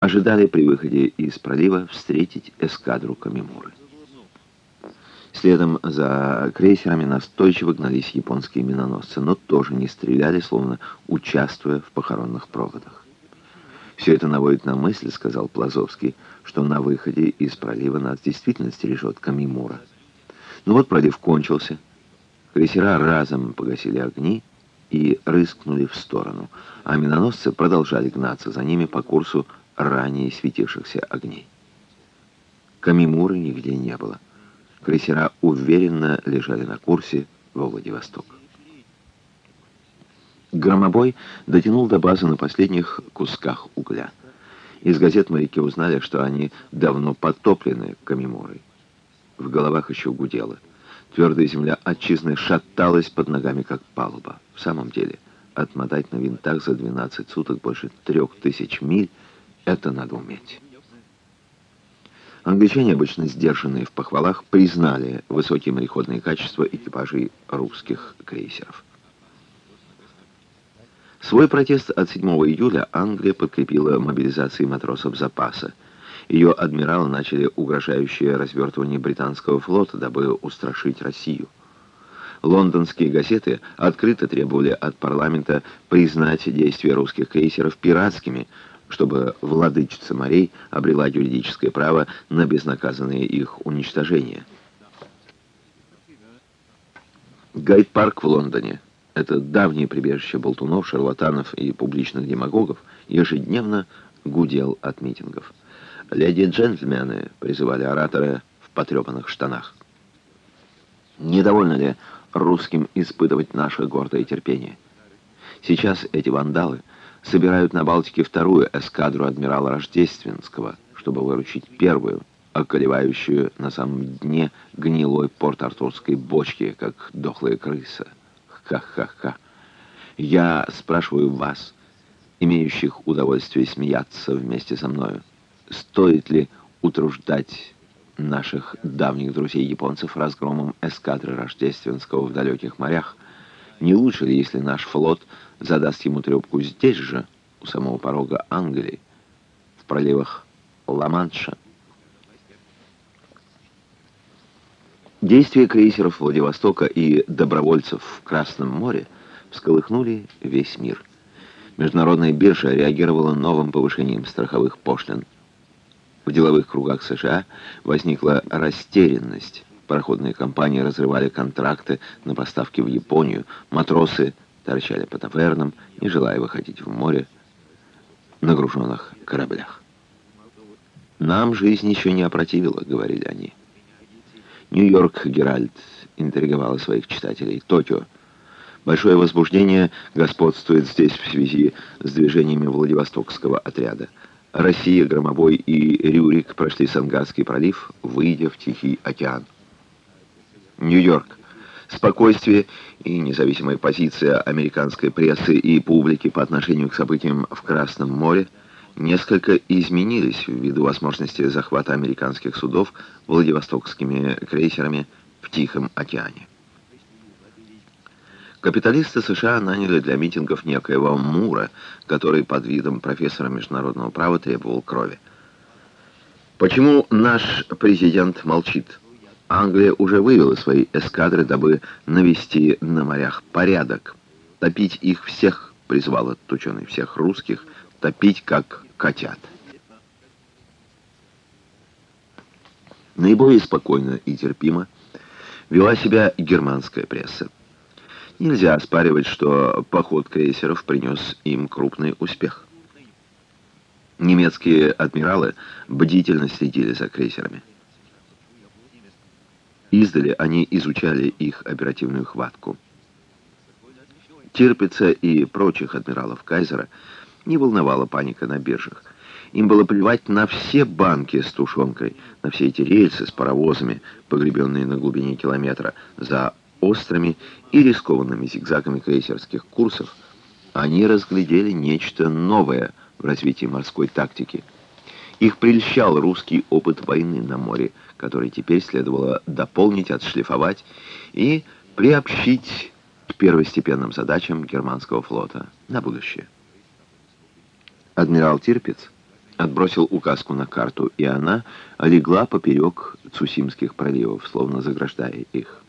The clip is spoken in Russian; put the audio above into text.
ожидали при выходе из пролива встретить эскадру Камимуры. Следом за крейсерами настойчиво гнались японские миноносцы, но тоже не стреляли, словно участвуя в похоронных проводах. «Все это наводит на мысль, — сказал Плазовский, — что на выходе из пролива нас действительно стережет Камимура. Ну вот пролив кончился, крейсера разом погасили огни и рыскнули в сторону, а миноносцы продолжали гнаться за ними по курсу ранее светившихся огней. Камимуры нигде не было. Крейсера уверенно лежали на курсе во Владивосток. Громобой дотянул до базы на последних кусках угля. Из газет моряки узнали, что они давно потоплены Камимурой. В головах еще гудело. Твердая земля отчизны шаталась под ногами, как палуба. В самом деле, отмотать на винтах за 12 суток больше трех тысяч миль — это надо уметь. Англичане, обычно сдержанные в похвалах, признали высокие мореходные качества экипажей русских крейсеров. Свой протест от 7 июля Англия подкрепила мобилизацией матросов запаса. Ее адмиралы начали угрожающее развертывание британского флота, дабы устрашить Россию. Лондонские газеты открыто требовали от парламента признать действия русских крейсеров пиратскими, чтобы владычица морей обрела юридическое право на безнаказанное их уничтожение. Гайд-парк в Лондоне, это давнее прибежище болтунов, шарлатанов и публичных демагогов, ежедневно гудел от митингов. Леди и джентльмены призывали оратора в потрепанных штанах. Недовольно ли русским испытывать наше гордое терпение? Сейчас эти вандалы собирают на Балтике вторую эскадру адмирала Рождественского, чтобы выручить первую, околевающую на самом дне гнилой порт-артурской бочки, как дохлая крыса. Ха-ха-ха. Я спрашиваю вас, имеющих удовольствие смеяться вместе со мною, стоит ли утруждать наших давних друзей-японцев разгромом эскадры Рождественского в далеких морях? Не лучше ли, если наш флот задаст ему трепку здесь же, у самого порога Англии, в проливах Ла-Манша. Действия крейсеров Владивостока и добровольцев в Красном море всколыхнули весь мир. Международная биржа реагировала новым повышением страховых пошлин. В деловых кругах США возникла растерянность. Пароходные компании разрывали контракты на поставки в Японию, матросы торчали по тавернам, не желая выходить в море на груженных кораблях. «Нам жизнь еще не опротивила», — говорили они. Нью-Йорк Геральт интриговала своих читателей. Токио. Большое возбуждение господствует здесь в связи с движениями Владивостокского отряда. Россия, Громобой и Рюрик прошли Сангарский пролив, выйдя в Тихий океан. Нью-Йорк. Спокойствие и независимая позиция американской прессы и публики по отношению к событиям в Красном море несколько изменились ввиду возможности захвата американских судов Владивостокскими крейсерами в Тихом океане. Капиталисты США наняли для митингов некоего Мура, который под видом профессора международного права требовал крови. Почему наш президент молчит? Англия уже вывела свои эскадры, дабы навести на морях порядок. Топить их всех, призвал этот ученый, всех русских, топить как котят. Наиболее спокойно и терпимо вела себя германская пресса. Нельзя оспаривать, что поход крейсеров принес им крупный успех. Немецкие адмиралы бдительно следили за крейсерами. Издали они изучали их оперативную хватку. Тирпица и прочих адмиралов Кайзера не волновала паника на биржах. Им было плевать на все банки с тушенкой, на все эти рельсы с паровозами, погребенные на глубине километра, за острыми и рискованными зигзагами крейсерских курсов. Они разглядели нечто новое в развитии морской тактики. Их прельщал русский опыт войны на море, который теперь следовало дополнить, отшлифовать и приобщить к первостепенным задачам германского флота на будущее. Адмирал Тирпиц отбросил указку на карту, и она легла поперек Цусимских проливов, словно заграждая их.